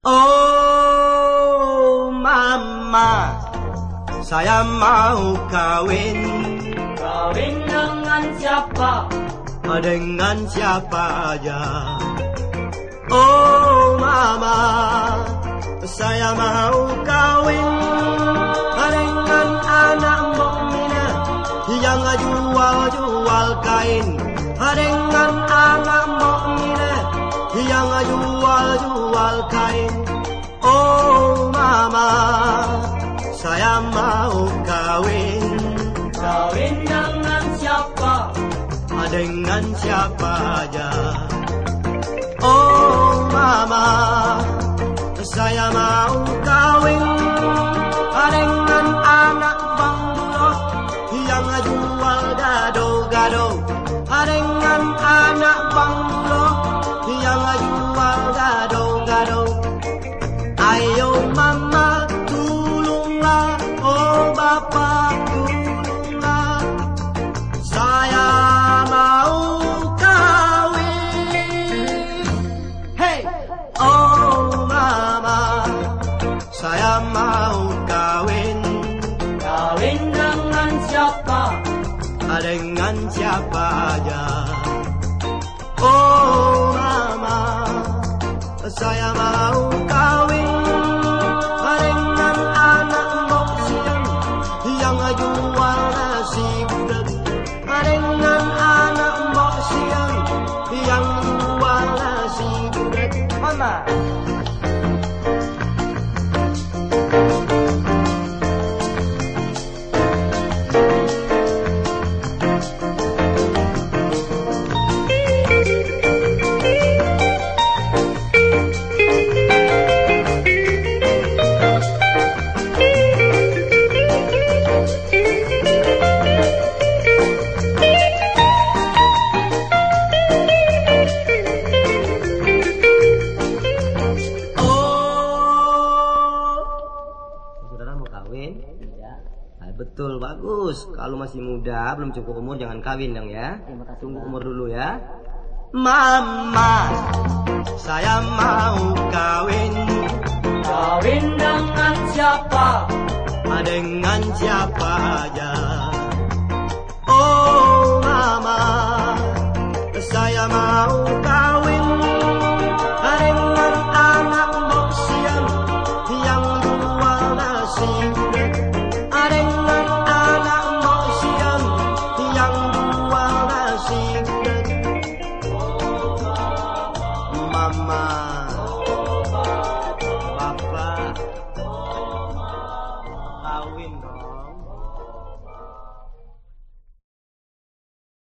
Oh mama, saya mau kawin Kawin dengan siapa? dengan siapa aja. Oh mama, saya mau kawin dengan anak mukminah yang jual-jual kain dengan anak mukminah yang jual-jual kain. Oh mama, saya mau kawin Kawin dengan siapa? dengan siapa aja. Oh mama, saya mau kawin dengan anak bang Dulo yang jual gado-gado. Dengan anak bang saya mau kawin Kawin dengan siapa? dengan siapa aja. Oh mama, saya mau kawin dengan anak moksian yang jual nasi gudeg dengan anak moksian yang jual nasi gudeg. Mama. Betul, bagus. Kalau masih muda, belum cukup umur, jangan kawin dong ya. Terima kasih, Tunggu umur dulu ya. Mama, saya mau kawin Kawin dengan siapa? dengan siapa aja. Mama, Papa, kawin dong.